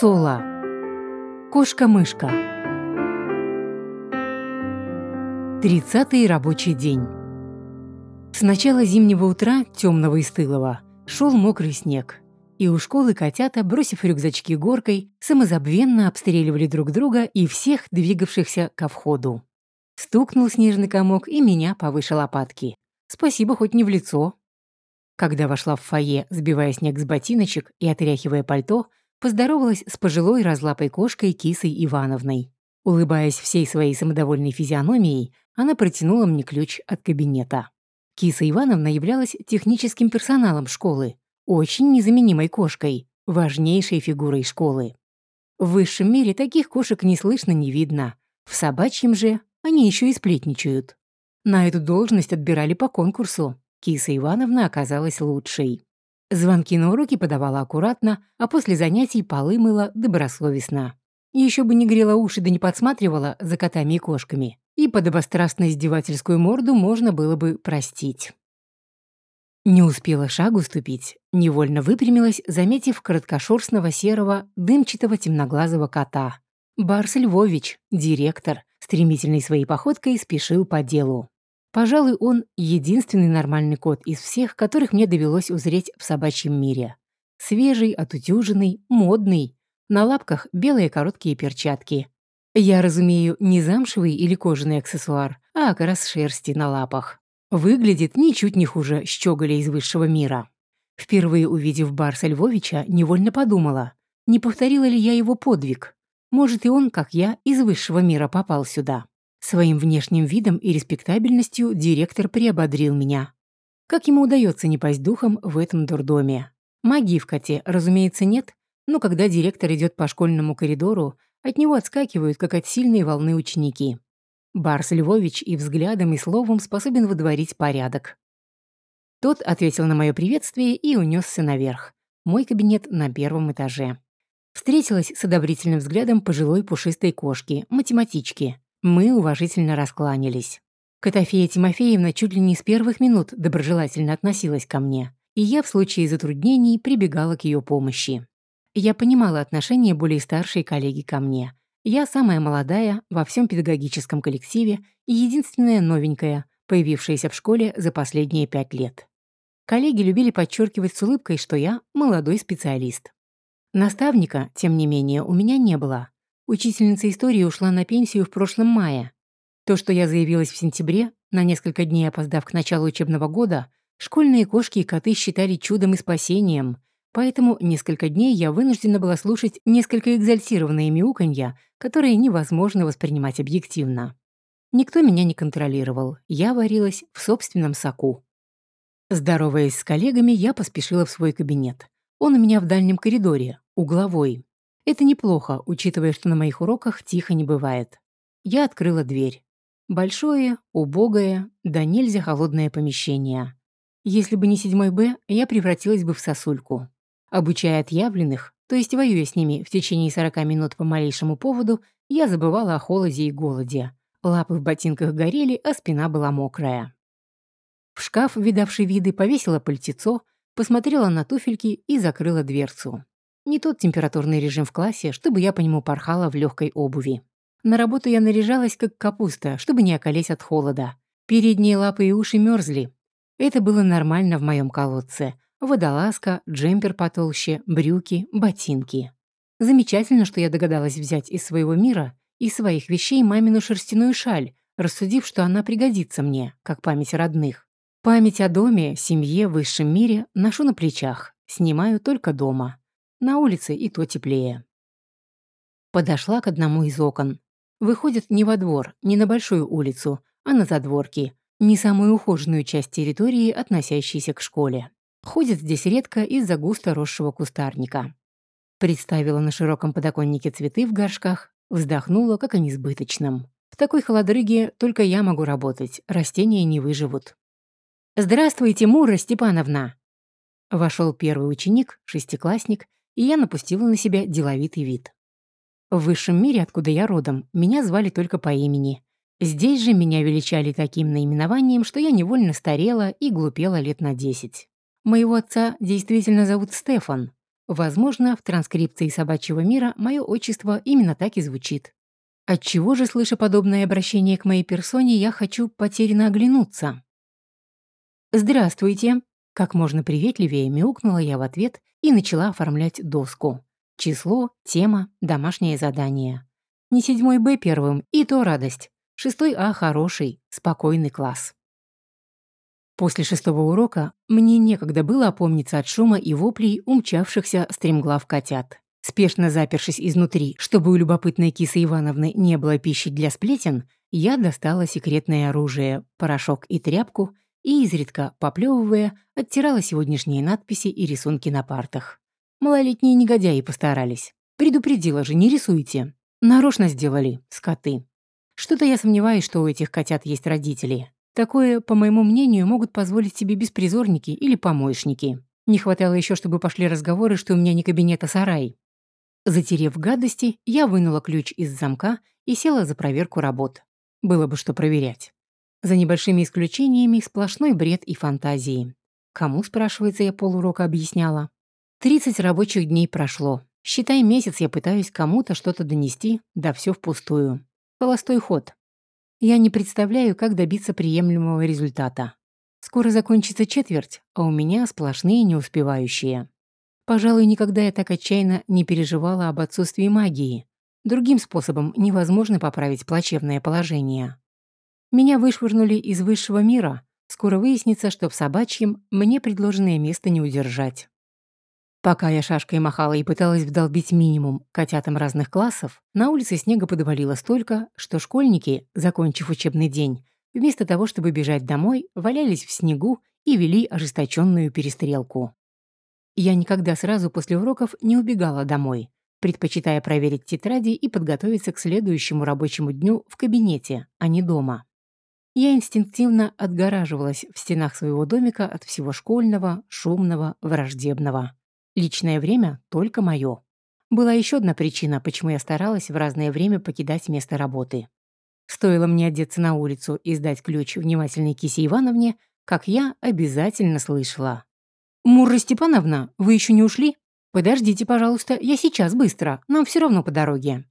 Соло. Кошка-мышка. Тридцатый рабочий день. С начала зимнего утра, темного и стылого, шел мокрый снег. И у школы котята, бросив рюкзачки горкой, самозабвенно обстреливали друг друга и всех двигавшихся ко входу. Стукнул снежный комок и меня повыше лопатки. Спасибо, хоть не в лицо. Когда вошла в фойе, сбивая снег с ботиночек и отряхивая пальто, поздоровалась с пожилой разлапой кошкой Кисой Ивановной. Улыбаясь всей своей самодовольной физиономией, она протянула мне ключ от кабинета. Киса Ивановна являлась техническим персоналом школы, очень незаменимой кошкой, важнейшей фигурой школы. В высшем мире таких кошек не слышно, не видно. В собачьем же они еще и сплетничают. На эту должность отбирали по конкурсу. Киса Ивановна оказалась лучшей. Звонки на уроки подавала аккуратно, а после занятий полы мыла добросовестно. Еще бы не грела уши да не подсматривала за котами и кошками. И подобострастно издевательскую морду можно было бы простить. Не успела шагу ступить, невольно выпрямилась, заметив короткошерстного серого, дымчатого темноглазого кота. Барс Львович, директор, стремительной своей походкой спешил по делу. Пожалуй, он единственный нормальный кот из всех, которых мне довелось узреть в собачьем мире. Свежий, отутюженный, модный. На лапках белые короткие перчатки. Я разумею не замшевый или кожаный аксессуар, а окрас шерсти на лапах. Выглядит ничуть не хуже щеголя из высшего мира. Впервые увидев Барса Львовича, невольно подумала, не повторила ли я его подвиг. Может, и он, как я, из высшего мира попал сюда. Своим внешним видом и респектабельностью директор приободрил меня. Как ему удается не пасть духом в этом дурдоме? Магии в коте, разумеется, нет, но когда директор идет по школьному коридору, от него отскакивают, как от сильной волны ученики. Барс Львович и взглядом, и словом способен выдворить порядок. Тот ответил на мое приветствие и унесся наверх. Мой кабинет на первом этаже. Встретилась с одобрительным взглядом пожилой пушистой кошки, математички. Мы уважительно раскланялись. Котофея Тимофеевна чуть ли не с первых минут доброжелательно относилась ко мне, и я в случае затруднений прибегала к ее помощи. Я понимала отношение более старшей коллеги ко мне. Я самая молодая во всем педагогическом коллективе и единственная новенькая, появившаяся в школе за последние пять лет. Коллеги любили подчеркивать с улыбкой, что я молодой специалист. Наставника, тем не менее, у меня не было, Учительница истории ушла на пенсию в прошлом мае. То, что я заявилась в сентябре, на несколько дней опоздав к началу учебного года, школьные кошки и коты считали чудом и спасением, поэтому несколько дней я вынуждена была слушать несколько экзальтированные мяуканья, которые невозможно воспринимать объективно. Никто меня не контролировал, я варилась в собственном соку. Здороваясь с коллегами, я поспешила в свой кабинет. Он у меня в дальнем коридоре, угловой. Это неплохо, учитывая, что на моих уроках тихо не бывает. Я открыла дверь. Большое, убогое, да нельзя холодное помещение. Если бы не седьмой Б, я превратилась бы в сосульку. Обучая отъявленных, то есть воюя с ними в течение 40 минут по малейшему поводу, я забывала о холоде и голоде. Лапы в ботинках горели, а спина была мокрая. В шкаф, видавший виды, повесила пальтецо, посмотрела на туфельки и закрыла дверцу. Не тот температурный режим в классе, чтобы я по нему порхала в легкой обуви. На работу я наряжалась как капуста, чтобы не околеть от холода. Передние лапы и уши мерзли. Это было нормально в моем колодце. Водолазка, джемпер потолще, брюки, ботинки. Замечательно, что я догадалась взять из своего мира, из своих вещей мамину шерстяную шаль, рассудив, что она пригодится мне, как память родных. Память о доме, семье, высшем мире ношу на плечах, снимаю только дома. На улице и то теплее. Подошла к одному из окон. Выходит не во двор, не на большую улицу, а на задворки, не самую ухоженную часть территории, относящейся к школе. Ходит здесь редко из-за густо росшего кустарника. Представила на широком подоконнике цветы в горшках, вздохнула, как о несбыточном. В такой холодрыге только я могу работать, растения не выживут. «Здравствуйте, Мура Степановна!» Вошел первый ученик, шестиклассник, и я напустила на себя деловитый вид. В высшем мире, откуда я родом, меня звали только по имени. Здесь же меня величали таким наименованием, что я невольно старела и глупела лет на десять. Моего отца действительно зовут Стефан. Возможно, в транскрипции собачьего мира мое отчество именно так и звучит. Отчего же, слыша подобное обращение к моей персоне, я хочу потерянно оглянуться? «Здравствуйте!» Как можно приветливее мяукнула я в ответ и начала оформлять доску. Число, тема, домашнее задание. Не седьмой Б первым, и то радость. Шестой А хороший, спокойный класс. После шестого урока мне некогда было опомниться от шума и воплей умчавшихся стремглав котят. Спешно запершись изнутри, чтобы у любопытной кисы Ивановны не было пищи для сплетен, я достала секретное оружие, порошок и тряпку и, изредка поплевывая, оттирала сегодняшние надписи и рисунки на партах. Малолетние негодяи постарались. Предупредила же, не рисуйте. Нарочно сделали, скоты. Что-то я сомневаюсь, что у этих котят есть родители. Такое, по моему мнению, могут позволить себе беспризорники или помощники. Не хватало еще, чтобы пошли разговоры, что у меня не кабинет, а сарай. Затерев гадости, я вынула ключ из замка и села за проверку работ. Было бы что проверять. За небольшими исключениями сплошной бред и фантазии. Кому, спрашивается, я полурока объясняла? 30 рабочих дней прошло. Считай, месяц я пытаюсь кому-то что-то донести, да все впустую. Холостой ход. Я не представляю, как добиться приемлемого результата. Скоро закончится четверть, а у меня сплошные неуспевающие. Пожалуй, никогда я так отчаянно не переживала об отсутствии магии. Другим способом невозможно поправить плачевное положение. Меня вышвырнули из высшего мира. Скоро выяснится, что в собачьем мне предложенное место не удержать. Пока я шашкой махала и пыталась вдолбить минимум котятам разных классов, на улице снега подвалило столько, что школьники, закончив учебный день, вместо того, чтобы бежать домой, валялись в снегу и вели ожесточенную перестрелку. Я никогда сразу после уроков не убегала домой, предпочитая проверить тетради и подготовиться к следующему рабочему дню в кабинете, а не дома. Я инстинктивно отгораживалась в стенах своего домика от всего школьного, шумного, враждебного. Личное время только мое. Была еще одна причина, почему я старалась в разное время покидать место работы. Стоило мне одеться на улицу и сдать ключ внимательной Кисе Ивановне, как я обязательно слышала. «Мурра Степановна, вы еще не ушли? Подождите, пожалуйста, я сейчас быстро, нам все равно по дороге».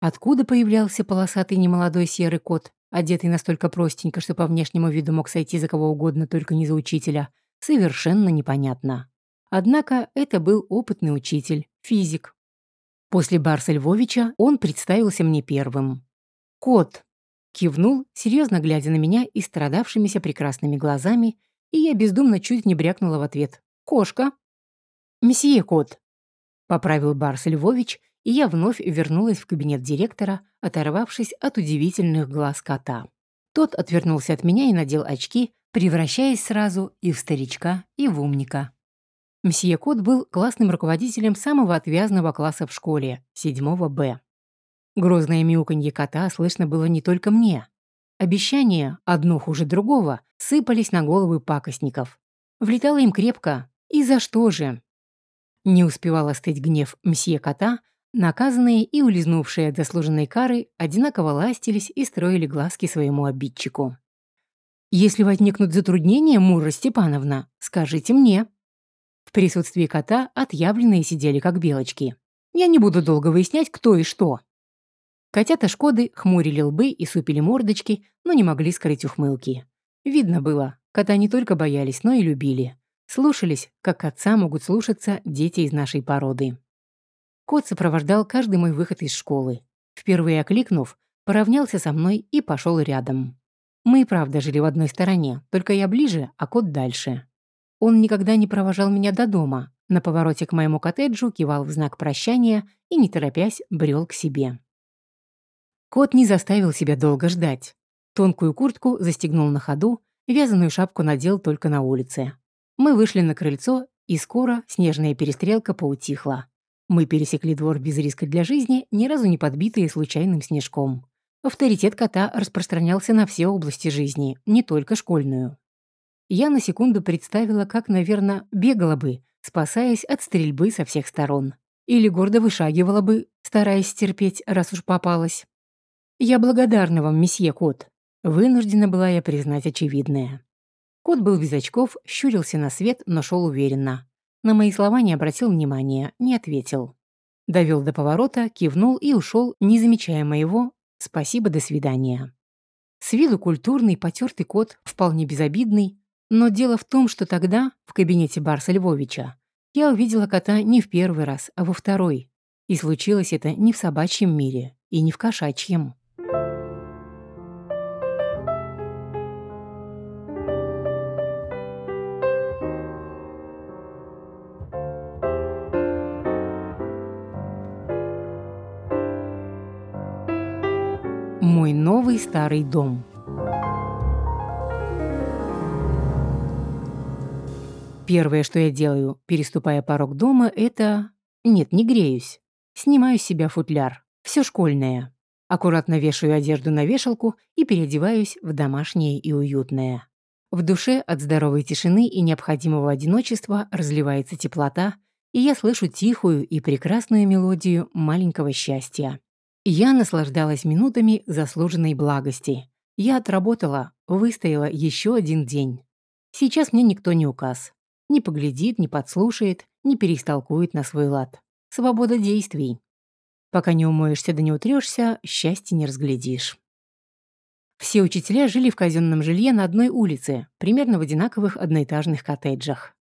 Откуда появлялся полосатый немолодой серый кот, одетый настолько простенько, что по внешнему виду мог сойти за кого угодно, только не за учителя, совершенно непонятно. Однако это был опытный учитель, физик. После Барса Львовича он представился мне первым. «Кот!» кивнул, серьезно глядя на меня и страдавшимися прекрасными глазами и я бездумно чуть не брякнула в ответ. «Кошка». «Месье кот», — поправил Барс Львович, и я вновь вернулась в кабинет директора, оторвавшись от удивительных глаз кота. Тот отвернулся от меня и надел очки, превращаясь сразу и в старичка, и в умника. Мсье Кот был классным руководителем самого отвязного класса в школе, 7 Б. Грозное мяуканье кота слышно было не только мне. Обещания, одно хуже другого, сыпались на головы пакостников. Влетало им крепко. И за что же? Не успевал остыть гнев мсье кота, наказанные и улизнувшие от заслуженной кары одинаково ластились и строили глазки своему обидчику. «Если возникнут затруднения, Мура Степановна, скажите мне». В присутствии кота отъявленные сидели как белочки. Я не буду долго выяснять, кто и что. Котята Шкоды хмурили лбы и супили мордочки, но не могли скрыть ухмылки. Видно было, кота не только боялись, но и любили. Слушались, как отца могут слушаться дети из нашей породы. Кот сопровождал каждый мой выход из школы. Впервые окликнув, поравнялся со мной и пошел рядом. Мы и правда жили в одной стороне, только я ближе, а кот дальше. Он никогда не провожал меня до дома, на повороте к моему коттеджу кивал в знак прощания и, не торопясь, брел к себе. Кот не заставил себя долго ждать. Тонкую куртку застегнул на ходу, вязаную шапку надел только на улице. Мы вышли на крыльцо, и скоро снежная перестрелка поутихла. Мы пересекли двор без риска для жизни, ни разу не подбитые случайным снежком. Авторитет кота распространялся на все области жизни, не только школьную. Я на секунду представила, как, наверное, бегала бы, спасаясь от стрельбы со всех сторон. Или гордо вышагивала бы, стараясь терпеть, раз уж попалась. «Я благодарна вам, месье Кот». Вынуждена была я признать очевидное. Кот был без очков, щурился на свет, но шел уверенно. На мои слова не обратил внимания, не ответил. Довел до поворота, кивнул и ушел, не замечая моего «спасибо, до свидания». С виду культурный, потертый кот, вполне безобидный, но дело в том, что тогда, в кабинете Барса Львовича, я увидела кота не в первый раз, а во второй. И случилось это не в собачьем мире и не в кошачьем. Новый старый дом. Первое, что я делаю, переступая порог дома, это... Нет, не греюсь. Снимаю с себя футляр. Все школьное. Аккуратно вешаю одежду на вешалку и переодеваюсь в домашнее и уютное. В душе от здоровой тишины и необходимого одиночества разливается теплота, и я слышу тихую и прекрасную мелодию маленького счастья. Я наслаждалась минутами заслуженной благости. Я отработала, выстояла еще один день. Сейчас мне никто не указ. Не поглядит, не подслушает, не перестолкует на свой лад. Свобода действий. Пока не умоешься да не утрешься, счастья не разглядишь. Все учителя жили в казенном жилье на одной улице, примерно в одинаковых одноэтажных коттеджах.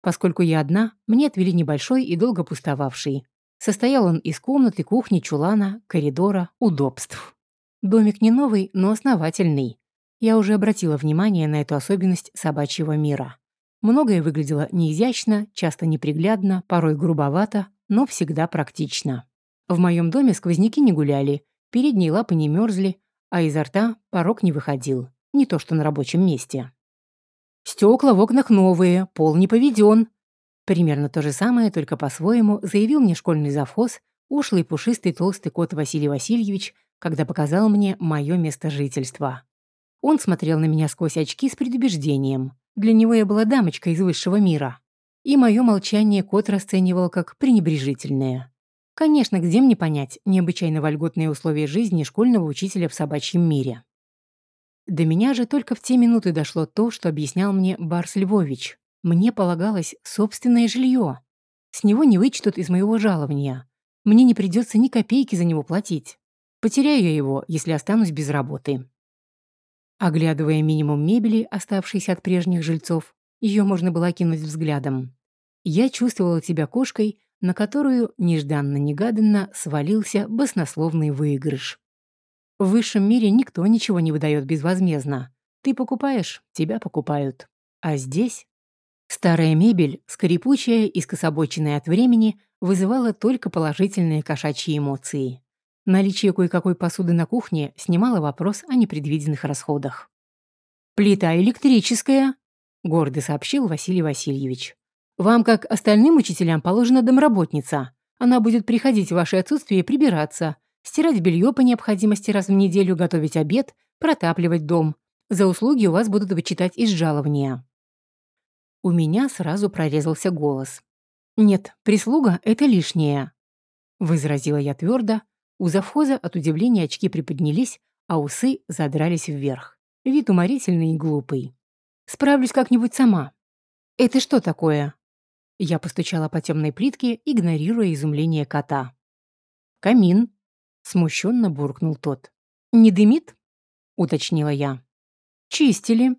Поскольку я одна, мне отвели небольшой и долго пустовавший, Состоял он из комнаты, кухни, чулана, коридора, удобств. Домик не новый, но основательный. Я уже обратила внимание на эту особенность собачьего мира. Многое выглядело неизящно, часто неприглядно, порой грубовато, но всегда практично. В моем доме сквозняки не гуляли, передние лапы не мерзли, а изо рта порог не выходил. Не то что на рабочем месте. Стекла в окнах новые, пол не поведен, Примерно то же самое, только по-своему, заявил мне школьный завхоз, ушлый пушистый толстый кот Василий Васильевич, когда показал мне мое место жительства. Он смотрел на меня сквозь очки с предубеждением. Для него я была дамочка из высшего мира. И мое молчание кот расценивал как пренебрежительное. Конечно, где мне понять необычайно вольготные условия жизни школьного учителя в собачьем мире? До меня же только в те минуты дошло то, что объяснял мне Барс Львович. Мне полагалось собственное жилье. С него не вычтут из моего жалования. Мне не придется ни копейки за него платить. Потеряю я его, если останусь без работы. Оглядывая минимум мебели, оставшейся от прежних жильцов, ее можно было кинуть взглядом. Я чувствовала себя кошкой, на которую нежданно-негаданно свалился баснословный выигрыш. В высшем мире никто ничего не выдает безвозмездно. Ты покупаешь, тебя покупают. А здесь Старая мебель, скрипучая и скособоченная от времени, вызывала только положительные кошачьи эмоции. Наличие кое-какой посуды на кухне снимало вопрос о непредвиденных расходах. «Плита электрическая», — гордо сообщил Василий Васильевич. «Вам, как остальным учителям, положена домработница. Она будет приходить в ваше отсутствие прибираться, стирать белье по необходимости раз в неделю, готовить обед, протапливать дом. За услуги у вас будут вычитать из жалования». У меня сразу прорезался голос. «Нет, прислуга — это лишнее», — возразила я твердо. У завхоза от удивления очки приподнялись, а усы задрались вверх. Вид уморительный и глупый. «Справлюсь как-нибудь сама». «Это что такое?» Я постучала по темной плитке, игнорируя изумление кота. «Камин», — смущенно буркнул тот. «Не дымит?» — уточнила я. «Чистили»,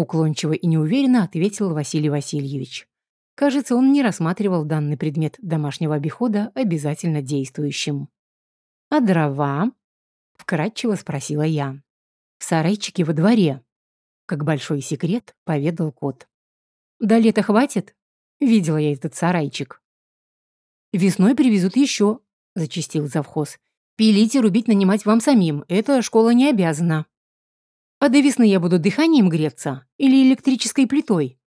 Уклончиво и неуверенно ответил Василий Васильевич. Кажется, он не рассматривал данный предмет домашнего обихода обязательно действующим. «А дрова?» — вкратчиво спросила я. «В сарайчике во дворе», — как большой секрет поведал кот. «До лета хватит?» — видела я этот сарайчик. «Весной привезут еще», — зачистил завхоз. «Пилить и рубить нанимать вам самим, эта школа не обязана». «А до весны я буду дыханием греться или электрической плитой?»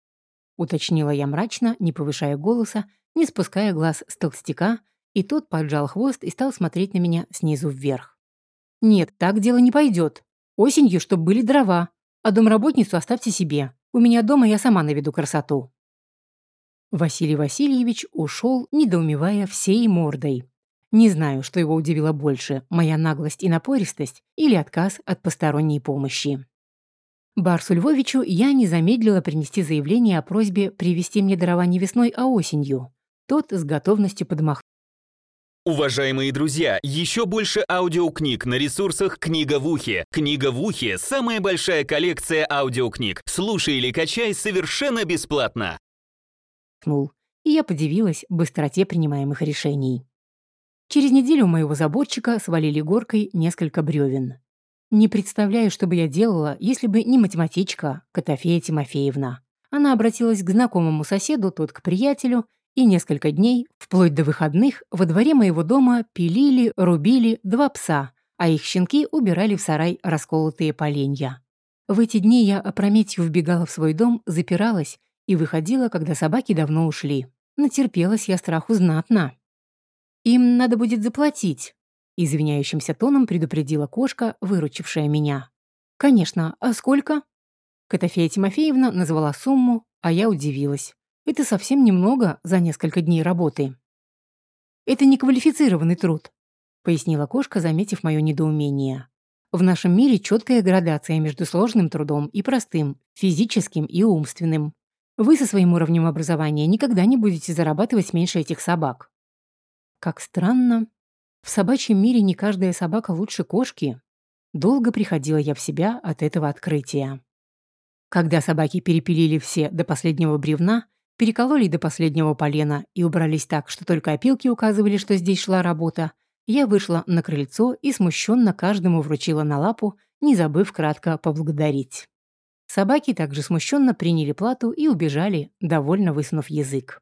Уточнила я мрачно, не повышая голоса, не спуская глаз с толстяка, и тот поджал хвост и стал смотреть на меня снизу вверх. «Нет, так дело не пойдет. Осенью, чтобы были дрова, а домработницу оставьте себе. У меня дома я сама наведу красоту». Василий Васильевич ушел, недоумевая всей мордой. Не знаю, что его удивило больше, моя наглость и напористость или отказ от посторонней помощи. Барсу Львовичу я не замедлила принести заявление о просьбе привезти мне дрова не весной, а осенью. Тот с готовностью подмахнул. Уважаемые друзья, еще больше аудиокниг на ресурсах «Книга в ухе». «Книга в ухе» — самая большая коллекция аудиокниг. Слушай или качай совершенно бесплатно. И я подивилась быстроте принимаемых решений. Через неделю моего заборчика свалили горкой несколько бревен. Не представляю, что бы я делала, если бы не математичка Котофея Тимофеевна. Она обратилась к знакомому соседу, тот к приятелю, и несколько дней, вплоть до выходных, во дворе моего дома пилили, рубили два пса, а их щенки убирали в сарай расколотые поленья. В эти дни я опрометью вбегала в свой дом, запиралась и выходила, когда собаки давно ушли. Натерпелась я страху знатно. «Им надо будет заплатить», — извиняющимся тоном предупредила кошка, выручившая меня. «Конечно, а сколько?» Котофея Тимофеевна назвала сумму, а я удивилась. Это совсем немного за несколько дней работы. Это неквалифицированный труд, пояснила кошка, заметив мое недоумение. В нашем мире четкая градация между сложным трудом и простым, физическим и умственным. Вы со своим уровнем образования никогда не будете зарабатывать меньше этих собак. Как странно. В собачьем мире не каждая собака лучше кошки. Долго приходила я в себя от этого открытия. Когда собаки перепилили все до последнего бревна, перекололи до последнего полена и убрались так, что только опилки указывали, что здесь шла работа, я вышла на крыльцо и смущенно каждому вручила на лапу, не забыв кратко поблагодарить. Собаки также смущенно приняли плату и убежали, довольно высунув язык.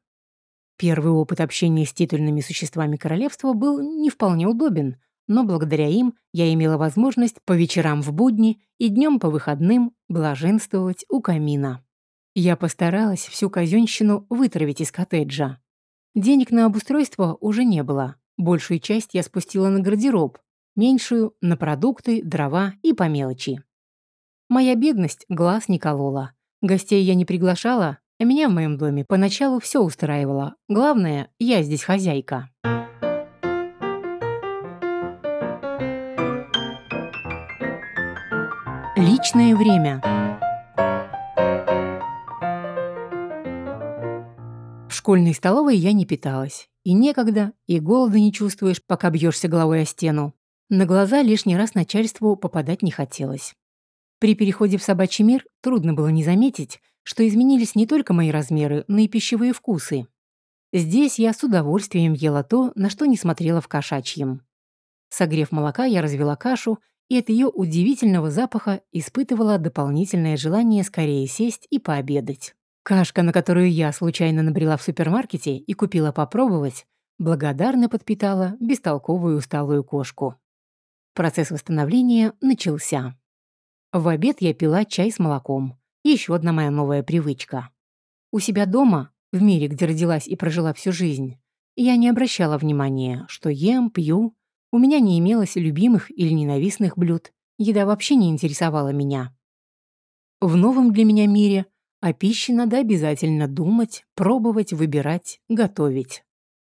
Первый опыт общения с титульными существами королевства был не вполне удобен, но благодаря им я имела возможность по вечерам в будни и днем по выходным блаженствовать у камина. Я постаралась всю казенщину вытравить из коттеджа. Денег на обустройство уже не было. Большую часть я спустила на гардероб, меньшую — на продукты, дрова и по мелочи. Моя бедность глаз не колола. Гостей я не приглашала, меня в моем доме поначалу все устраивало. Главное, я здесь хозяйка. Личное время. школьной столовой я не питалась. И некогда, и голода не чувствуешь, пока бьешься головой о стену. На глаза лишний раз начальству попадать не хотелось. При переходе в собачий мир трудно было не заметить, что изменились не только мои размеры, но и пищевые вкусы. Здесь я с удовольствием ела то, на что не смотрела в кошачьем. Согрев молока, я развела кашу, и от ее удивительного запаха испытывала дополнительное желание скорее сесть и пообедать. Кашка, на которую я случайно набрела в супермаркете и купила попробовать, благодарно подпитала бестолковую усталую кошку. Процесс восстановления начался. В обед я пила чай с молоком. Еще одна моя новая привычка. У себя дома, в мире, где родилась и прожила всю жизнь, я не обращала внимания, что ем, пью. У меня не имелось любимых или ненавистных блюд. Еда вообще не интересовала меня. В новом для меня мире о пище надо обязательно думать, пробовать, выбирать, готовить.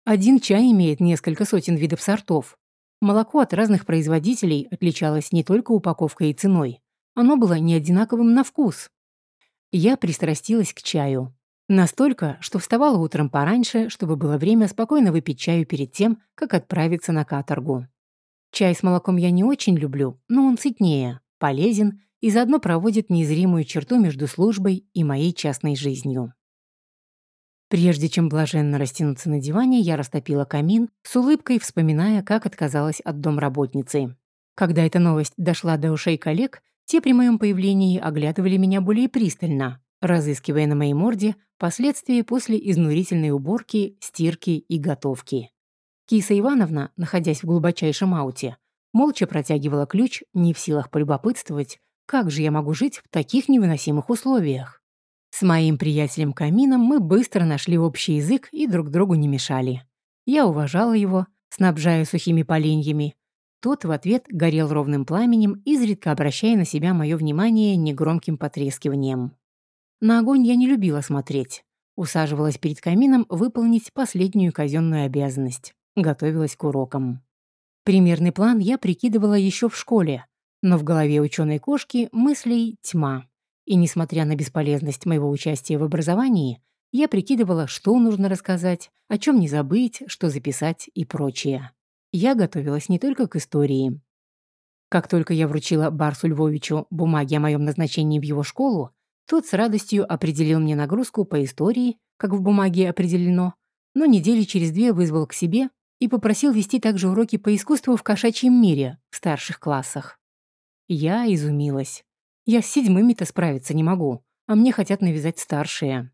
Один чай имеет несколько сотен видов сортов. Молоко от разных производителей отличалось не только упаковкой и ценой. Оно было не одинаковым на вкус. Я пристрастилась к чаю. Настолько, что вставала утром пораньше, чтобы было время спокойно выпить чаю перед тем, как отправиться на каторгу. Чай с молоком я не очень люблю, но он сытнее, полезен и заодно проводит незримую черту между службой и моей частной жизнью. Прежде чем блаженно растянуться на диване, я растопила камин, с улыбкой вспоминая, как отказалась от домработницы. Когда эта новость дошла до ушей коллег, те при моем появлении оглядывали меня более пристально, разыскивая на моей морде последствия после изнурительной уборки, стирки и готовки. Киса Ивановна, находясь в глубочайшем ауте, молча протягивала ключ, не в силах полюбопытствовать, как же я могу жить в таких невыносимых условиях? С моим приятелем Камином мы быстро нашли общий язык и друг другу не мешали. Я уважала его, снабжая сухими поленьями. Тот в ответ горел ровным пламенем, изредка обращая на себя мое внимание негромким потрескиванием. На огонь я не любила смотреть. Усаживалась перед камином выполнить последнюю казенную обязанность. Готовилась к урокам. Примерный план я прикидывала еще в школе, но в голове ученой кошки мыслей тьма. И несмотря на бесполезность моего участия в образовании, я прикидывала, что нужно рассказать, о чем не забыть, что записать и прочее. Я готовилась не только к истории. Как только я вручила Барсу Львовичу бумаги о моем назначении в его школу, тот с радостью определил мне нагрузку по истории, как в бумаге определено, но недели через две вызвал к себе и попросил вести также уроки по искусству в кошачьем мире в старших классах. Я изумилась. Я с седьмыми-то справиться не могу, а мне хотят навязать старшие.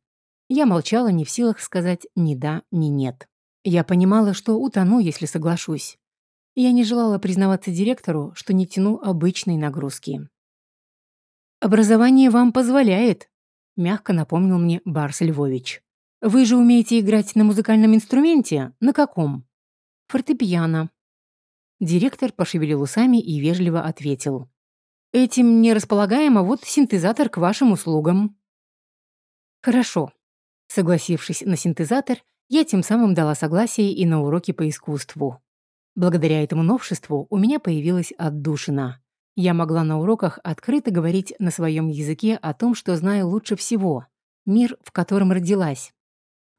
Я молчала, не в силах сказать ни да, ни нет. Я понимала, что утону, если соглашусь. Я не желала признаваться директору, что не тяну обычной нагрузки. «Образование вам позволяет», — мягко напомнил мне Барс Львович. «Вы же умеете играть на музыкальном инструменте? На каком?» «Фортепиано». Директор пошевелил усами и вежливо ответил. «Этим не располагаем, а вот синтезатор к вашим услугам». «Хорошо». Согласившись на синтезатор, я тем самым дала согласие и на уроки по искусству. Благодаря этому новшеству у меня появилась отдушина. Я могла на уроках открыто говорить на своем языке о том, что знаю лучше всего — мир, в котором родилась.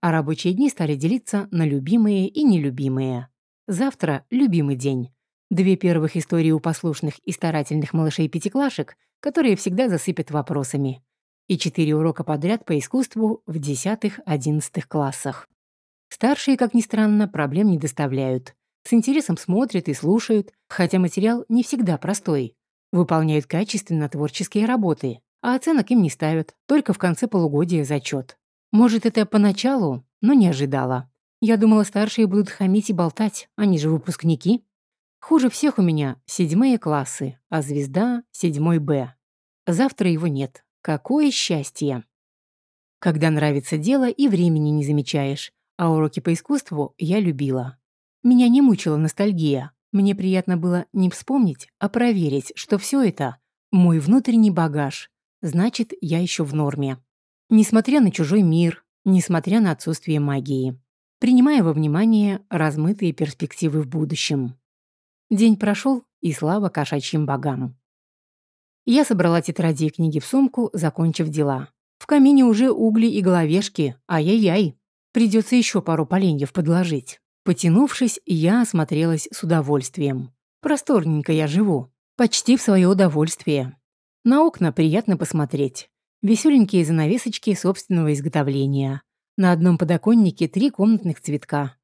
А рабочие дни стали делиться на любимые и нелюбимые. Завтра — любимый день. Две первых истории у послушных и старательных малышей-пятиклашек, которые всегда засыпят вопросами. И четыре урока подряд по искусству в десятых-одиннадцатых классах. Старшие, как ни странно, проблем не доставляют. С интересом смотрят и слушают, хотя материал не всегда простой выполняют качественно творческие работы, а оценок им не ставят, только в конце полугодия зачет. Может, это поначалу, но не ожидала. Я думала, старшие будут хамить и болтать, они же выпускники. Хуже всех у меня седьмые классы, а звезда — седьмой Б. Завтра его нет. Какое счастье! Когда нравится дело, и времени не замечаешь, а уроки по искусству я любила. Меня не мучила ностальгия, мне приятно было не вспомнить, а проверить, что все это — мой внутренний багаж. Значит, я еще в норме. Несмотря на чужой мир, несмотря на отсутствие магии. Принимая во внимание размытые перспективы в будущем. День прошел, и слава кошачьим богам. Я собрала тетради и книги в сумку, закончив дела. В камине уже угли и головешки, ай-яй-яй. Придется еще пару поленьев подложить. Потянувшись, я осмотрелась с удовольствием. Просторненько я живу. Почти в свое удовольствие. На окна приятно посмотреть. Веселенькие занавесочки собственного изготовления. На одном подоконнике три комнатных цветка.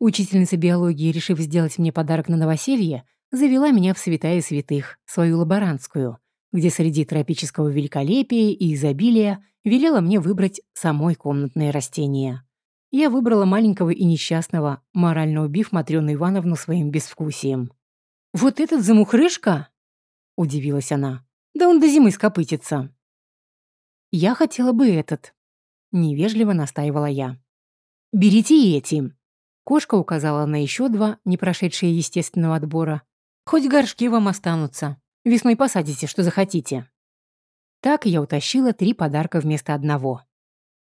Учительница биологии, решив сделать мне подарок на новоселье, завела меня в святая святых, свою лаборантскую, где среди тропического великолепия и изобилия велела мне выбрать самой комнатное растение я выбрала маленького и несчастного, морально убив Матрёну Ивановну своим безвкусием. «Вот этот замухрышка?» — удивилась она. «Да он до зимы скопытится». «Я хотела бы этот», — невежливо настаивала я. «Берите эти». Кошка указала на еще два, не прошедшие естественного отбора. «Хоть горшки вам останутся. Весной посадите, что захотите». Так я утащила три подарка вместо одного.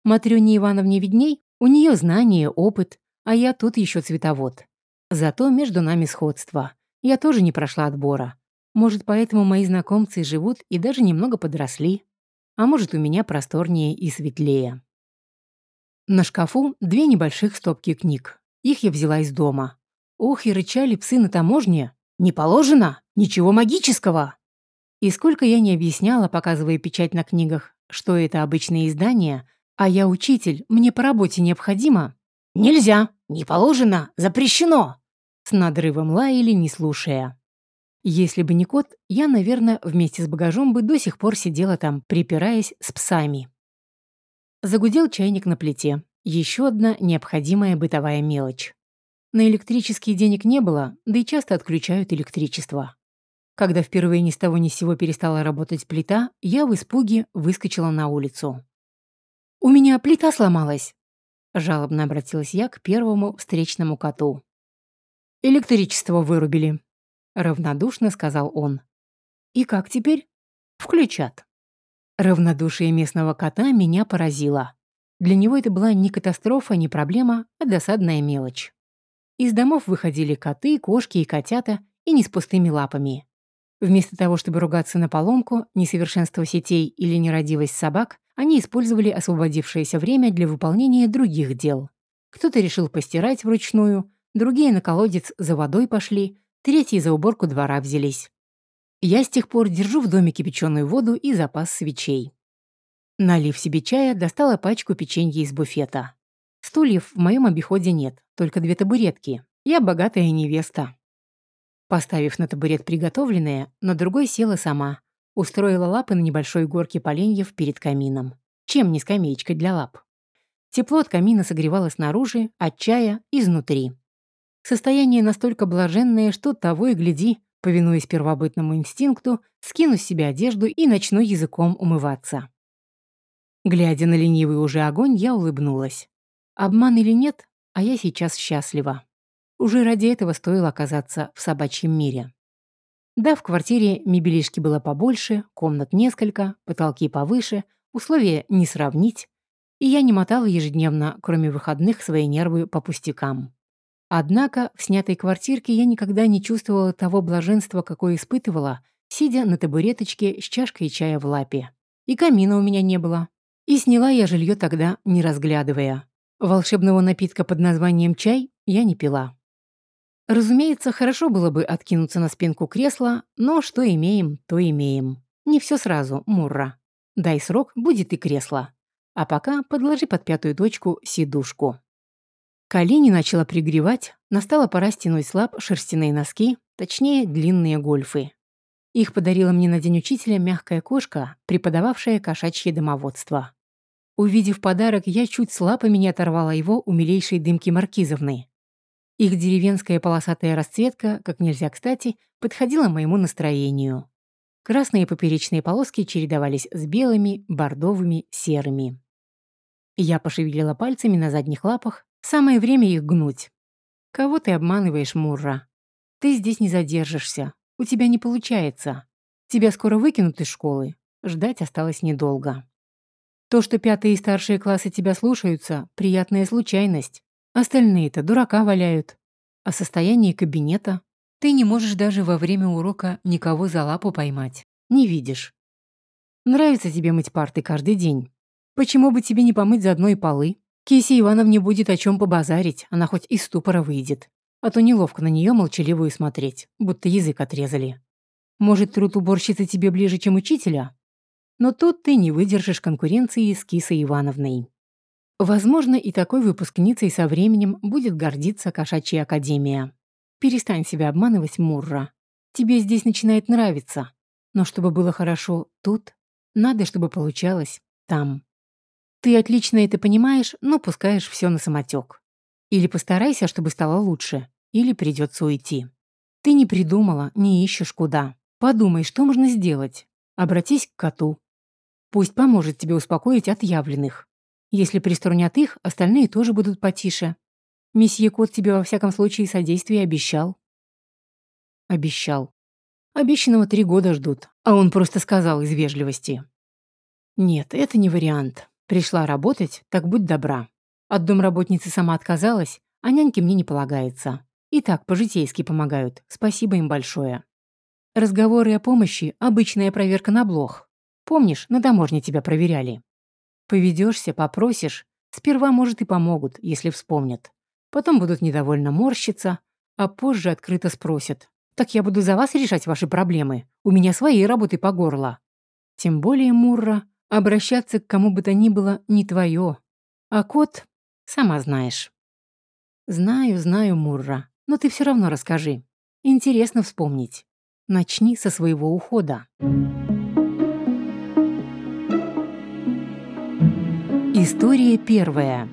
Матрёне Ивановне видней, у нее знания, опыт, а я тут еще цветовод. Зато между нами сходство. Я тоже не прошла отбора. Может, поэтому мои знакомцы живут и даже немного подросли. А может, у меня просторнее и светлее. На шкафу две небольших стопки книг. Их я взяла из дома. Ох, и рычали псы на таможне. Не положено! Ничего магического! И сколько я не объясняла, показывая печать на книгах, что это обычные издания, а я учитель, мне по работе необходимо. Нельзя, не положено, запрещено. С надрывом лаяли, не слушая. Если бы не кот, я, наверное, вместе с багажом бы до сих пор сидела там, припираясь с псами. Загудел чайник на плите. Еще одна необходимая бытовая мелочь. На электрический денег не было, да и часто отключают электричество. Когда впервые ни с того ни с сего перестала работать плита, я в испуге выскочила на улицу. «У меня плита сломалась», — жалобно обратилась я к первому встречному коту. «Электричество вырубили», — равнодушно сказал он. «И как теперь?» «Включат». Равнодушие местного кота меня поразило. Для него это была не катастрофа, не проблема, а досадная мелочь. Из домов выходили коты, кошки и котята, и не с пустыми лапами. Вместо того, чтобы ругаться на поломку, несовершенство сетей или нерадивость собак, они использовали освободившееся время для выполнения других дел. Кто-то решил постирать вручную, другие на колодец за водой пошли, третьи за уборку двора взялись. Я с тех пор держу в доме кипяченую воду и запас свечей. Налив себе чая, достала пачку печенья из буфета. Стульев в моем обиходе нет, только две табуретки. Я богатая невеста. Поставив на табурет приготовленное, на другой села сама. Устроила лапы на небольшой горке поленьев перед камином. Чем не скамеечка для лап? Тепло от камина согревало снаружи, от чая — изнутри. Состояние настолько блаженное, что того и гляди, повинуясь первобытному инстинкту, скину с себя одежду и начну языком умываться. Глядя на ленивый уже огонь, я улыбнулась. Обман или нет, а я сейчас счастлива. Уже ради этого стоило оказаться в собачьем мире. Да, в квартире мебелишки было побольше, комнат несколько, потолки повыше, условия не сравнить, и я не мотала ежедневно, кроме выходных, свои нервы по пустякам. Однако в снятой квартирке я никогда не чувствовала того блаженства, какое испытывала, сидя на табуреточке с чашкой чая в лапе. И камина у меня не было. И сняла я жилье тогда, не разглядывая. Волшебного напитка под названием чай я не пила. Разумеется, хорошо было бы откинуться на спинку кресла, но что имеем, то имеем. Не все сразу, Мурра. Дай срок, будет и кресло. А пока подложи под пятую точку сидушку. Колени начала пригревать, настала пора стянуть слаб шерстяные носки, точнее, длинные гольфы. Их подарила мне на день учителя мягкая кошка, преподававшая кошачье домоводство. Увидев подарок, я чуть с лапами не оторвала его у милейшей дымки Маркизовны. Их деревенская полосатая расцветка, как нельзя кстати, подходила моему настроению. Красные поперечные полоски чередовались с белыми, бордовыми, серыми. Я пошевелила пальцами на задних лапах, самое время их гнуть. Кого ты обманываешь, Мурра? Ты здесь не задержишься, у тебя не получается. Тебя скоро выкинут из школы. Ждать осталось недолго. То, что пятые и старшие классы тебя слушаются, приятная случайность. Остальные-то дурака валяют. О состоянии кабинета ты не можешь даже во время урока никого за лапу поймать. Не видишь. Нравится тебе мыть парты каждый день. Почему бы тебе не помыть заодно и полы? Кисе Ивановне будет о чем побазарить, она хоть из ступора выйдет. А то неловко на нее молчаливую смотреть, будто язык отрезали. Может, труд уборщицы тебе ближе, чем учителя? Но тут ты не выдержишь конкуренции с Кисой Ивановной. Возможно, и такой выпускницей со временем будет гордиться кошачья академия. Перестань себя обманывать, Мурра. Тебе здесь начинает нравиться. Но чтобы было хорошо тут, надо, чтобы получалось там. Ты отлично это понимаешь, но пускаешь все на самотек. Или постарайся, чтобы стало лучше, или придется уйти. Ты не придумала, не ищешь куда. Подумай, что можно сделать. Обратись к коту. Пусть поможет тебе успокоить отъявленных. Если приструнят их, остальные тоже будут потише. Месье Кот тебе во всяком случае содействие обещал. Обещал. Обещанного три года ждут, а он просто сказал из вежливости. Нет, это не вариант. Пришла работать, так будь добра. От домработницы сама отказалась, а няньке мне не полагается. И так, по-житейски помогают. Спасибо им большое. Разговоры о помощи – обычная проверка на блох. Помнишь, на таможне тебя проверяли. Поведешься, попросишь, сперва, может, и помогут, если вспомнят. Потом будут недовольно морщиться, а позже открыто спросят. «Так я буду за вас решать ваши проблемы. У меня своей работы по горло». Тем более, Мурра, обращаться к кому бы то ни было не твое. А кот, сама знаешь. Знаю, знаю, Мурра, но ты все равно расскажи. Интересно вспомнить. Начни со своего ухода. История первая.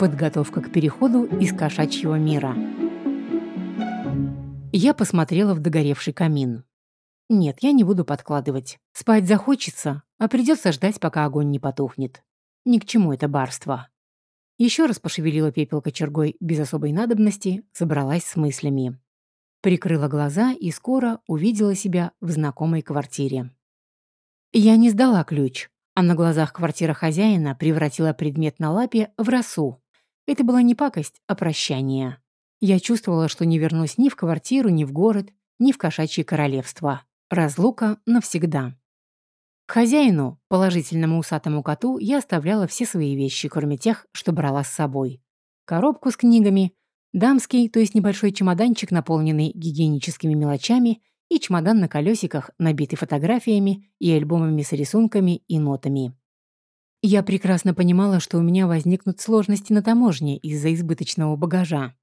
Подготовка к переходу из кошачьего мира. Я посмотрела в догоревший камин. Нет, я не буду подкладывать. Спать захочется, а придется ждать, пока огонь не потухнет. Ни к чему это барство. Еще раз пошевелила пепел кочергой без особой надобности, собралась с мыслями. Прикрыла глаза и скоро увидела себя в знакомой квартире. Я не сдала ключ, а на глазах квартира хозяина превратила предмет на лапе в росу. Это была не пакость, а прощание. Я чувствовала, что не вернусь ни в квартиру, ни в город, ни в кошачье королевство. Разлука навсегда. К хозяину, положительному усатому коту, я оставляла все свои вещи, кроме тех, что брала с собой. Коробку с книгами, дамский, то есть небольшой чемоданчик, наполненный гигиеническими мелочами, и чемодан на колесиках, набитый фотографиями и альбомами с рисунками и нотами. Я прекрасно понимала, что у меня возникнут сложности на таможне из-за избыточного багажа.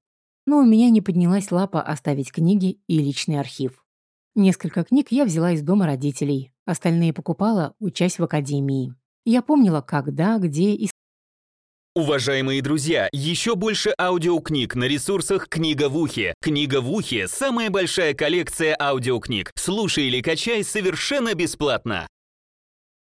Но у меня не поднялась лапа оставить книги и личный архив. Несколько книг я взяла из дома родителей, остальные покупала, учась в академии. Я помнила, когда, где и Уважаемые друзья, еще больше аудиокниг на ресурсах «Книга в ухе». «Книга в ухе» — самая большая коллекция аудиокниг. Слушай или качай совершенно бесплатно.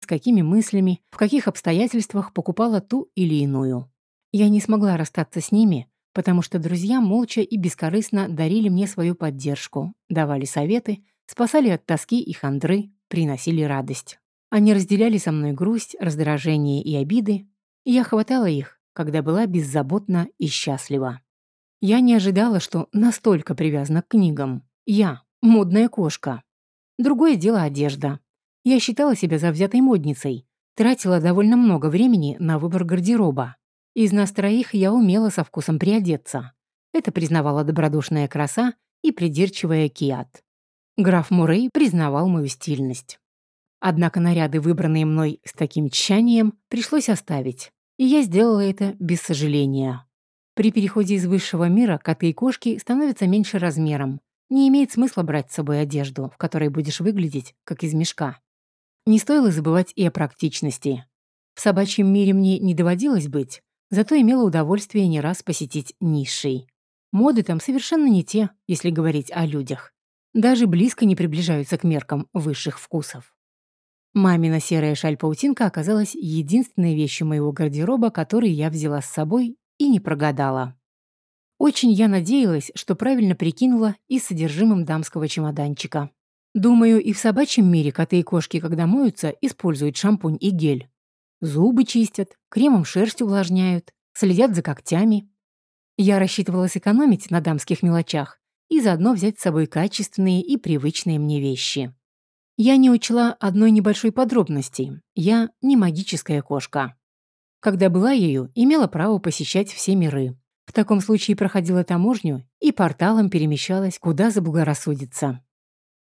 с какими мыслями, в каких обстоятельствах покупала ту или иную. Я не смогла расстаться с ними, потому что друзья молча и бескорыстно дарили мне свою поддержку, давали советы, спасали от тоски и хандры, приносили радость. Они разделяли со мной грусть, раздражение и обиды, я хватала их, когда была беззаботна и счастлива. Я не ожидала, что настолько привязана к книгам. Я — модная кошка. Другое дело одежда. Я считала себя завзятой модницей, тратила довольно много времени на выбор гардероба. Из нас троих я умела со вкусом приодеться. Это признавала добродушная краса и придирчивая Киат. Граф Мурей признавал мою стильность. Однако наряды, выбранные мной с таким тщанием, пришлось оставить. И я сделала это без сожаления. При переходе из высшего мира коты и кошки становятся меньше размером. Не имеет смысла брать с собой одежду, в которой будешь выглядеть, как из мешка. Не стоило забывать и о практичности. В собачьем мире мне не доводилось быть, зато имела удовольствие не раз посетить низший. Моды там совершенно не те, если говорить о людях. Даже близко не приближаются к меркам высших вкусов. Мамина серая шаль-паутинка оказалась единственной вещью моего гардероба, которую я взяла с собой и не прогадала. Очень я надеялась, что правильно прикинула и с содержимым дамского чемоданчика. Думаю, и в собачьем мире коты и кошки, когда моются, используют шампунь и гель. Зубы чистят, кремом шерсть увлажняют, следят за когтями. Я рассчитывала сэкономить на дамских мелочах и заодно взять с собой качественные и привычные мне вещи. Я не учла одной небольшой подробности. Я не магическая кошка. Когда была ею, имела право посещать все миры. В таком случае проходила таможню и порталом перемещалась, куда заблагорассудится.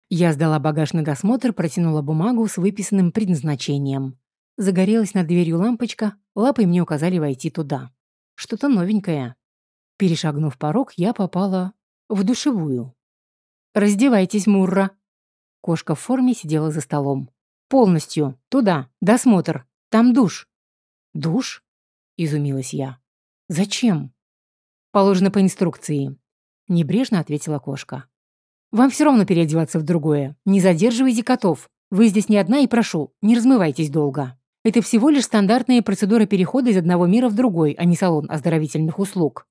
Я сдала багаж на досмотр, протянула бумагу с выписанным предназначением. Загорелась над дверью лампочка, лапой мне указали войти туда. Что-то новенькое. Перешагнув порог, я попала в душевую. «Раздевайтесь, Мурра», Кошка в форме сидела за столом. «Полностью. Туда. Досмотр. Там душ». «Душ?» — изумилась я. «Зачем?» «Положено по инструкции», — небрежно ответила кошка. «Вам все равно переодеваться в другое. Не задерживайте котов. Вы здесь не одна и прошу, не размывайтесь долго. Это всего лишь стандартная процедура перехода из одного мира в другой, а не салон оздоровительных услуг».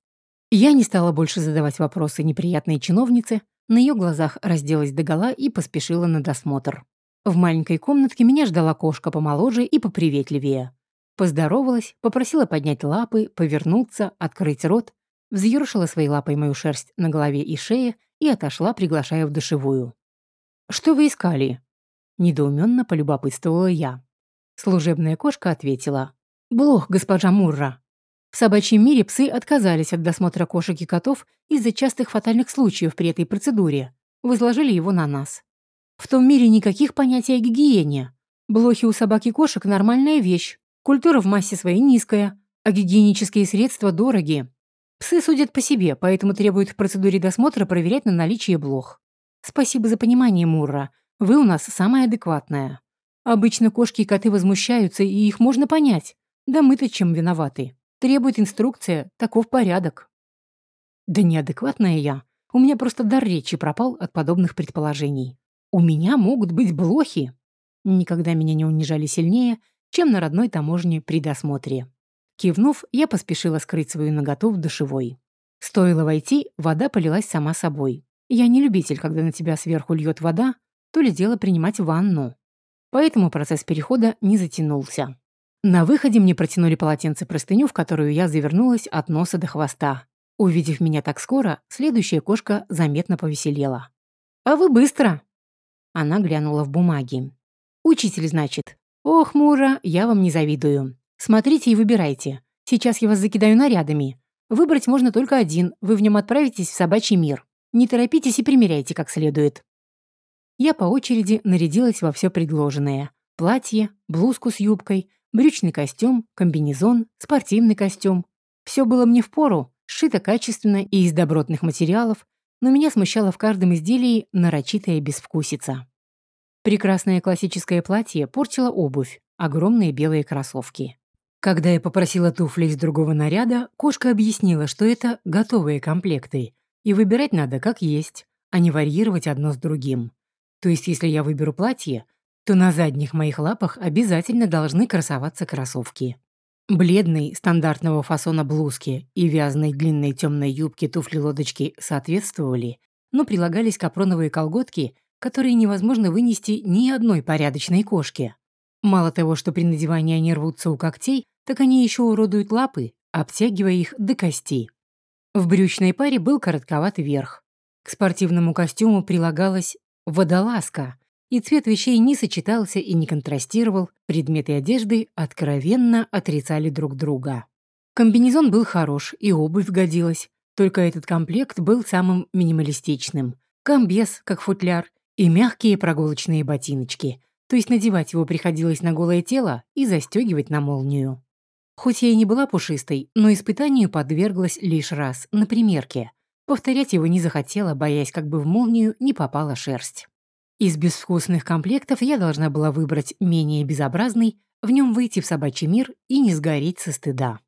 Я не стала больше задавать вопросы неприятной чиновнице, на ее глазах разделась догола и поспешила на досмотр. В маленькой комнатке меня ждала кошка помоложе и поприветливее. Поздоровалась, попросила поднять лапы, повернуться, открыть рот, взъершила своей лапой мою шерсть на голове и шее и отошла, приглашая в душевую. «Что вы искали?» Недоуменно полюбопытствовала я. Служебная кошка ответила. «Блох, госпожа Мурра. В собачьем мире псы отказались от досмотра кошек и котов из-за частых фатальных случаев при этой процедуре. Возложили его на нас. В том мире никаких понятий о гигиене. Блохи у собак и кошек – нормальная вещь. Культура в массе своей низкая, а гигиенические средства дороги. Псы судят по себе, поэтому требуют в процедуре досмотра проверять на наличие блох. Спасибо за понимание, Мурра. Вы у нас самая адекватная. Обычно кошки и коты возмущаются, и их можно понять. Да мы-то чем виноваты. Требует инструкция, таков порядок. Да неадекватная я. У меня просто дар речи пропал от подобных предположений. У меня могут быть блохи. Никогда меня не унижали сильнее, чем на родной таможне при досмотре. Кивнув, я поспешила скрыть свою наготу в душевой. Стоило войти, вода полилась сама собой. Я не любитель, когда на тебя сверху льет вода, то ли дело принимать ванну. Поэтому процесс перехода не затянулся. На выходе мне протянули полотенце-простыню, в которую я завернулась от носа до хвоста. Увидев меня так скоро, следующая кошка заметно повеселела. «А вы быстро!» Она глянула в бумаги. «Учитель, значит. Ох, Мура, я вам не завидую. Смотрите и выбирайте. Сейчас я вас закидаю нарядами. Выбрать можно только один, вы в нем отправитесь в собачий мир. Не торопитесь и примеряйте как следует». Я по очереди нарядилась во все предложенное. Платье, блузку с юбкой, брючный костюм, комбинезон, спортивный костюм. Все было мне впору, сшито качественно и из добротных материалов, но меня смущала в каждом изделии нарочитая безвкусица. Прекрасное классическое платье портило обувь, огромные белые кроссовки. Когда я попросила туфли из другого наряда, кошка объяснила, что это готовые комплекты, и выбирать надо как есть, а не варьировать одно с другим. То есть, если я выберу платье, то на задних моих лапах обязательно должны красоваться кроссовки. Бледной, стандартного фасона блузки и вязаной длинной темной юбки туфли-лодочки соответствовали, но прилагались капроновые колготки, которые невозможно вынести ни одной порядочной кошке. Мало того, что при надевании они рвутся у когтей, так они еще уродуют лапы, обтягивая их до кости. В брючной паре был коротковатый верх. К спортивному костюму прилагалась водолазка, и цвет вещей не сочетался и не контрастировал, предметы одежды откровенно отрицали друг друга. Комбинезон был хорош, и обувь годилась, только этот комплект был самым минималистичным. Комбез, как футляр, и мягкие прогулочные ботиночки, то есть надевать его приходилось на голое тело и застегивать на молнию. Хоть я и не была пушистой, но испытанию подверглась лишь раз, на примерке. Повторять его не захотела, боясь, как бы в молнию не попала шерсть. Из безвкусных комплектов я должна была выбрать менее безобразный, в нем выйти в собачий мир и не сгореть со стыда.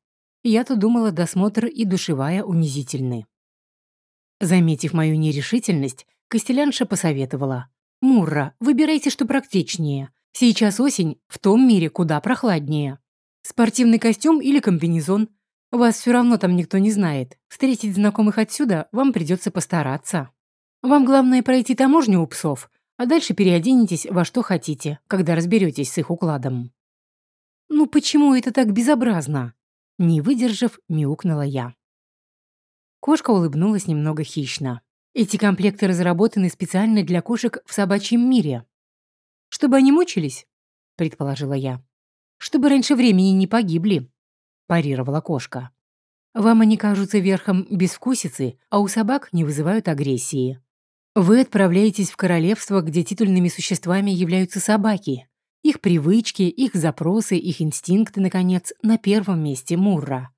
Я-то думала, досмотр и душевая унизительны. Заметив мою нерешительность, Костелянша посоветовала. «Мурра, выбирайте, что практичнее. Сейчас осень, в том мире куда прохладнее. Спортивный костюм или комбинезон. Вас все равно там никто не знает. Встретить знакомых отсюда вам придется постараться. Вам главное пройти таможню у псов, а дальше переоденетесь во что хотите, когда разберетесь с их укладом». «Ну почему это так безобразно?» Не выдержав, мяукнула я. Кошка улыбнулась немного хищно. Эти комплекты разработаны специально для кошек в собачьем мире. «Чтобы они мучились?» — предположила я чтобы раньше времени не погибли», – парировала кошка. «Вам они кажутся верхом безвкусицы, а у собак не вызывают агрессии. Вы отправляетесь в королевство, где титульными существами являются собаки. Их привычки, их запросы, их инстинкты, наконец, на первом месте Мурра.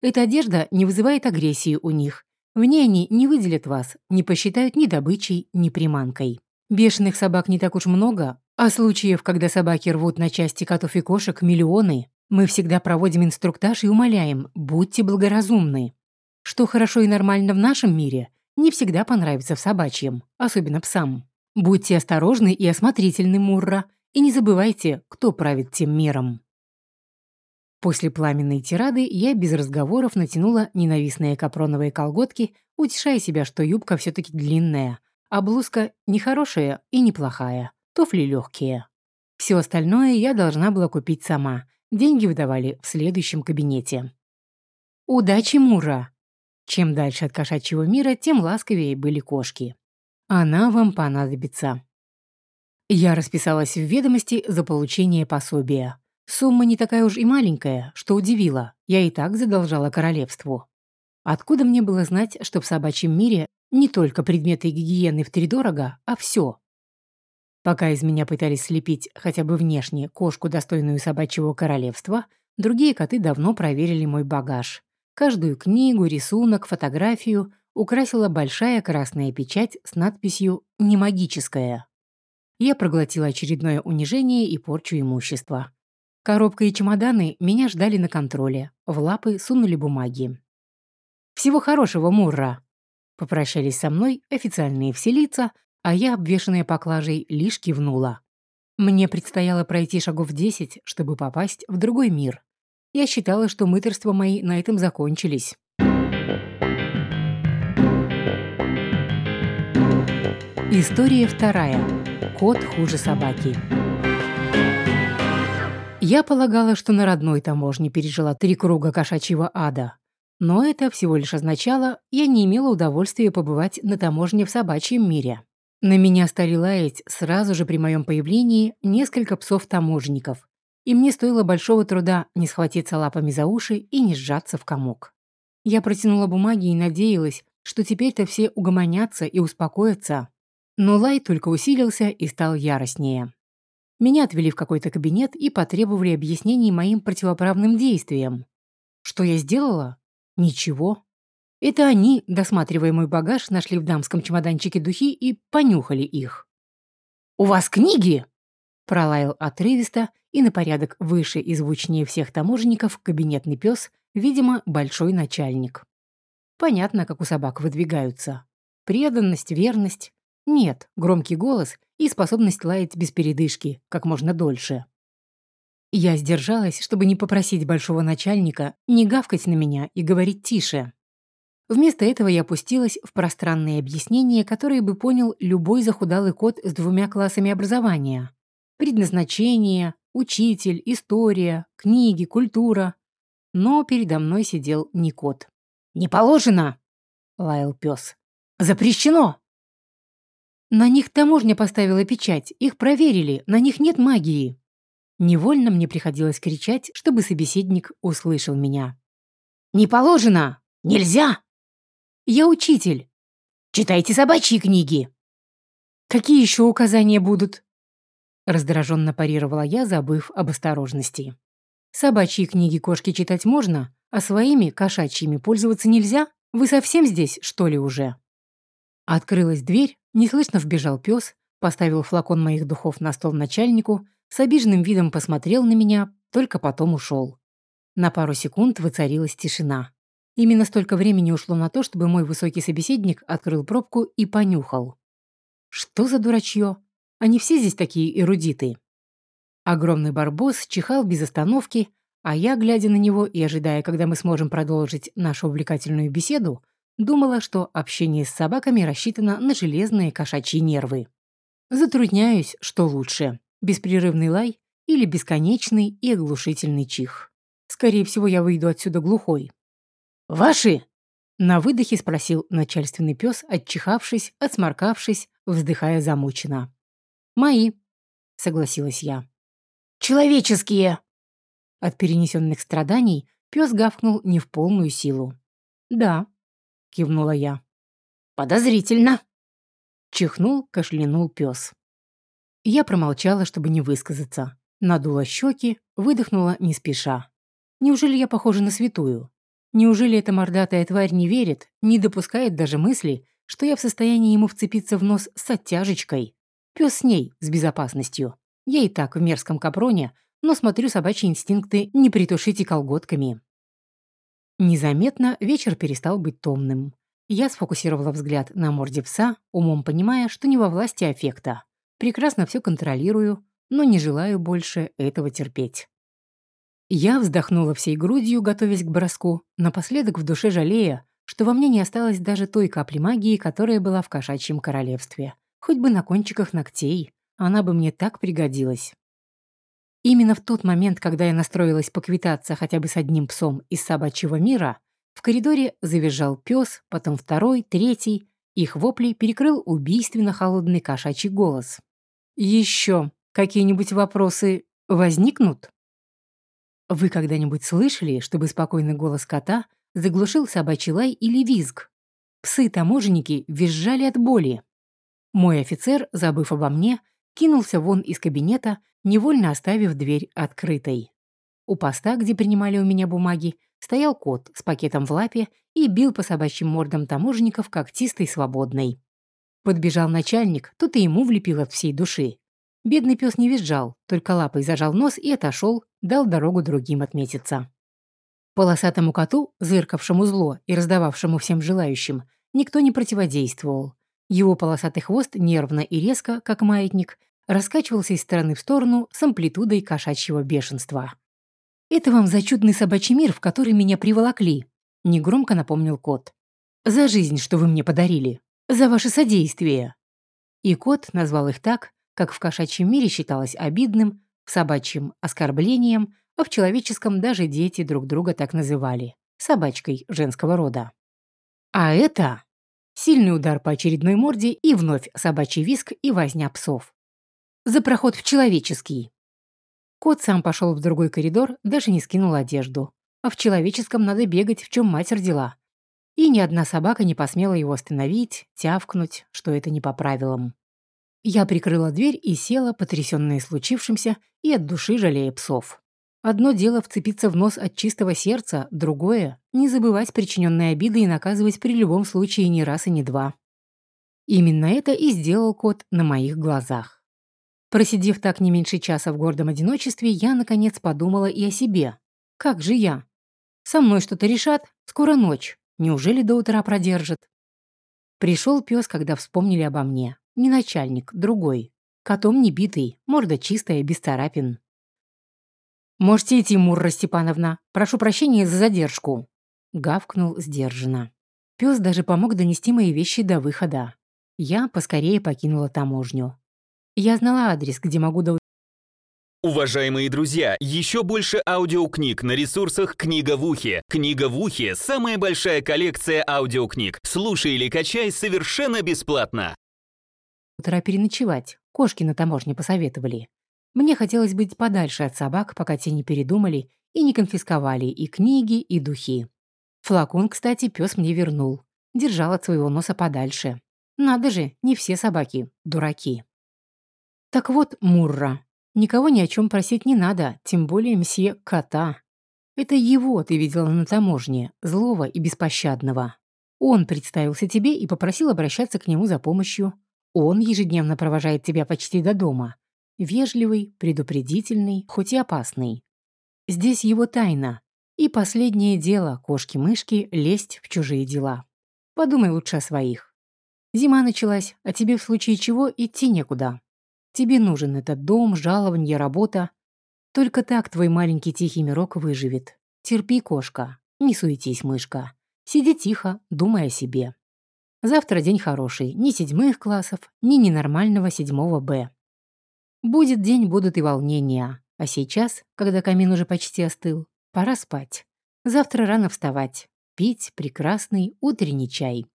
Эта одежда не вызывает агрессии у них. В ней они не выделят вас, не посчитают ни добычей, ни приманкой. Бешеных собак не так уж много, а случаев, когда собаки рвут на части котов и кошек, миллионы. Мы всегда проводим инструктаж и умоляем, будьте благоразумны. Что хорошо и нормально в нашем мире, не всегда понравится в собачьем, особенно псам. Будьте осторожны и осмотрительны, Мурра, и не забывайте, кто правит тем миром. После пламенной тирады я без разговоров натянула ненавистные капроновые колготки, утешая себя, что юбка все таки длинная, а блузка нехорошая и неплохая туфли легкие. Все остальное я должна была купить сама. Деньги выдавали в следующем кабинете. Удачи, Мура! Чем дальше от кошачьего мира, тем ласковее были кошки. Она вам понадобится. Я расписалась в ведомости за получение пособия. Сумма не такая уж и маленькая, что удивило. Я и так задолжала королевству. Откуда мне было знать, что в собачьем мире не только предметы гигиены втридорого, а все? Пока из меня пытались слепить хотя бы внешне кошку, достойную собачьего королевства, другие коты давно проверили мой багаж. Каждую книгу, рисунок, фотографию украсила большая красная печать с надписью «Не магическая». Я проглотила очередное унижение и порчу имущества. Коробка и чемоданы меня ждали на контроле. В лапы сунули бумаги. «Всего хорошего, Мурра!» Попрощались со мной официальные все лица, а я, обвешанная поклажей, лишь кивнула. Мне предстояло пройти шагов десять, чтобы попасть в другой мир. Я считала, что мыторства мои на этом закончились. История вторая. Кот хуже собаки. Я полагала, что на родной таможне пережила три круга кошачьего ада. Но это всего лишь означало, я не имела удовольствия побывать на таможне в собачьем мире. На меня стали лаять сразу же при моем появлении несколько псов-таможенников, и мне стоило большого труда не схватиться лапами за уши и не сжаться в комок. Я протянула бумаги и надеялась, что теперь-то все угомонятся и успокоятся. Но лай только усилился и стал яростнее. Меня отвели в какой-то кабинет и потребовали объяснений моим противоправным действиям. Что я сделала? Ничего. Это они, досматривая мой багаж, нашли в дамском чемоданчике духи и понюхали их. «У вас книги?» Пролаял отрывисто и на порядок выше и звучнее всех таможенников кабинетный пес, видимо, большой начальник. Понятно, как у собак выдвигаются. Преданность, верность. Нет, громкий голос и способность лаять без передышки, как можно дольше. Я сдержалась, чтобы не попросить большого начальника не гавкать на меня и говорить тише. Вместо этого я опустилась в пространные объяснения, которые бы понял любой захудалый кот с двумя классами образования. Предназначение, учитель, история, книги, культура. Но передо мной сидел не кот. «Не положено!» — лаял пес. «Запрещено!» На них таможня поставила печать, их проверили, на них нет магии. Невольно мне приходилось кричать, чтобы собеседник услышал меня. «Не положено! Нельзя!» «Я учитель!» «Читайте собачьи книги!» «Какие еще указания будут?» Раздраженно парировала я, забыв об осторожности. «Собачьи книги кошки читать можно, а своими, кошачьими, пользоваться нельзя? Вы совсем здесь, что ли, уже?» Открылась дверь, Неслышно вбежал пес, поставил флакон моих духов на стол начальнику, с обиженным видом посмотрел на меня, только потом ушел. На пару секунд воцарилась тишина. Именно столько времени ушло на то, чтобы мой высокий собеседник открыл пробку и понюхал. Что за дурачье? Они все здесь такие эрудиты. Огромный барбос чихал без остановки, а я, глядя на него и ожидая, когда мы сможем продолжить нашу увлекательную беседу, Думала, что общение с собаками рассчитано на железные кошачьи нервы. Затрудняюсь, что лучше – беспрерывный лай или бесконечный и оглушительный чих. Скорее всего, я выйду отсюда глухой. «Ваши?» – на выдохе спросил начальственный пес, отчихавшись, отсморкавшись, вздыхая замученно. «Мои», – согласилась я. «Человеческие!» От перенесенных страданий пес гавкнул не в полную силу. «Да, кивнула я. «Подозрительно!» Чихнул, кашлянул пес. Я промолчала, чтобы не высказаться. Надула щеки, выдохнула не спеша. Неужели я похожа на святую? Неужели эта мордатая тварь не верит, не допускает даже мысли, что я в состоянии ему вцепиться в нос с оттяжечкой? Пес с ней, с безопасностью. Я и так в мерзком капроне, но смотрю собачьи инстинкты не притушите колготками. Незаметно вечер перестал быть томным. Я сфокусировала взгляд на морде пса, умом понимая, что не во власти аффекта. Прекрасно все контролирую, но не желаю больше этого терпеть. Я вздохнула всей грудью, готовясь к броску, напоследок в душе жалея, что во мне не осталось даже той капли магии, которая была в кошачьем королевстве. Хоть бы на кончиках ногтей, она бы мне так пригодилась. Именно в тот момент, когда я настроилась поквитаться хотя бы с одним псом из собачьего мира, в коридоре завизжал пес, потом второй, третий. Их вопли перекрыл убийственно холодный кошачий голос. «Еще какие-нибудь вопросы возникнут?» Вы когда-нибудь слышали, чтобы спокойный голос кота заглушил собачий лай или визг? Псы-таможенники визжали от боли. Мой офицер, забыв обо мне, кинулся вон из кабинета, невольно оставив дверь открытой. У поста, где принимали у меня бумаги, стоял кот с пакетом в лапе и бил по собачьим мордам таможенников когтистой свободной. Подбежал начальник, тут и ему влепил от всей души. Бедный пес не визжал, только лапой зажал нос и отошел, дал дорогу другим отметиться. Полосатому коту, зыркавшему зло и раздававшему всем желающим, никто не противодействовал. Его полосатый хвост нервно и резко, как маятник, раскачивался из стороны в сторону с амплитудой кошачьего бешенства. «Это вам за чудный собачий мир, в который меня приволокли», — негромко напомнил кот. «За жизнь, что вы мне подарили. За ваше содействие». И кот назвал их так, как в кошачьем мире считалось обидным, в собачьем — оскорблением, а в человеческом даже дети друг друга так называли — собачкой женского рода. «А это...» Сильный удар по очередной морде и вновь собачий виск и возня псов. За проход в человеческий. Кот сам пошел в другой коридор, даже не скинул одежду. А в человеческом надо бегать, в чем мать родила. И ни одна собака не посмела его остановить, тявкнуть, что это не по правилам. Я прикрыла дверь и села, потрясённая случившимся и от души жалея псов. Одно дело вцепиться в нос от чистого сердца, другое — не забывать причиненные обиды и наказывать при любом случае не раз и не два. Именно это и сделал кот на моих глазах. Просидев так не меньше часа в гордом одиночестве, я, наконец, подумала и о себе. Как же я? Со мной что-то решат? Скоро ночь. Неужели до утра продержат? Пришел пес, когда вспомнили обо мне. Не начальник, другой. Котом не битый, морда чистая, без царапин. «Можете идти, Мурра Степановна. Прошу прощения за задержку», — гавкнул сдержанно. Пес даже помог донести мои вещи до выхода. Я поскорее покинула таможню. Я знала адрес, где могу до Уважаемые друзья, еще больше аудиокниг на ресурсах «Книга в ухе». «Книга в ухе» — самая большая коллекция аудиокниг. Слушай или качай совершенно бесплатно. утра переночевать. Кошки на таможне посоветовали. Мне хотелось быть подальше от собак, пока те не передумали и не конфисковали и книги, и духи. Флакон, кстати, пес мне вернул. Держал от своего носа подальше. Надо же, не все собаки – дураки. Так вот, Мурра. Никого ни о чем просить не надо, тем более мсье Кота. Это его ты видела на таможне, злого и беспощадного. Он представился тебе и попросил обращаться к нему за помощью. Он ежедневно провожает тебя почти до дома. Вежливый, предупредительный, хоть и опасный. Здесь его тайна. И последнее дело кошки-мышки лезть в чужие дела. Подумай лучше о своих. Зима началась, а тебе в случае чего идти некуда. Тебе нужен этот дом, жалование, работа. Только так твой маленький тихий мирок выживет. Терпи, кошка, не суетись, мышка. Сиди тихо, думай о себе. Завтра день хороший, ни седьмых классов, ни ненормального седьмого Б. Будет день, будут и волнения. А сейчас, когда камин уже почти остыл, пора спать. Завтра рано вставать, пить прекрасный утренний чай.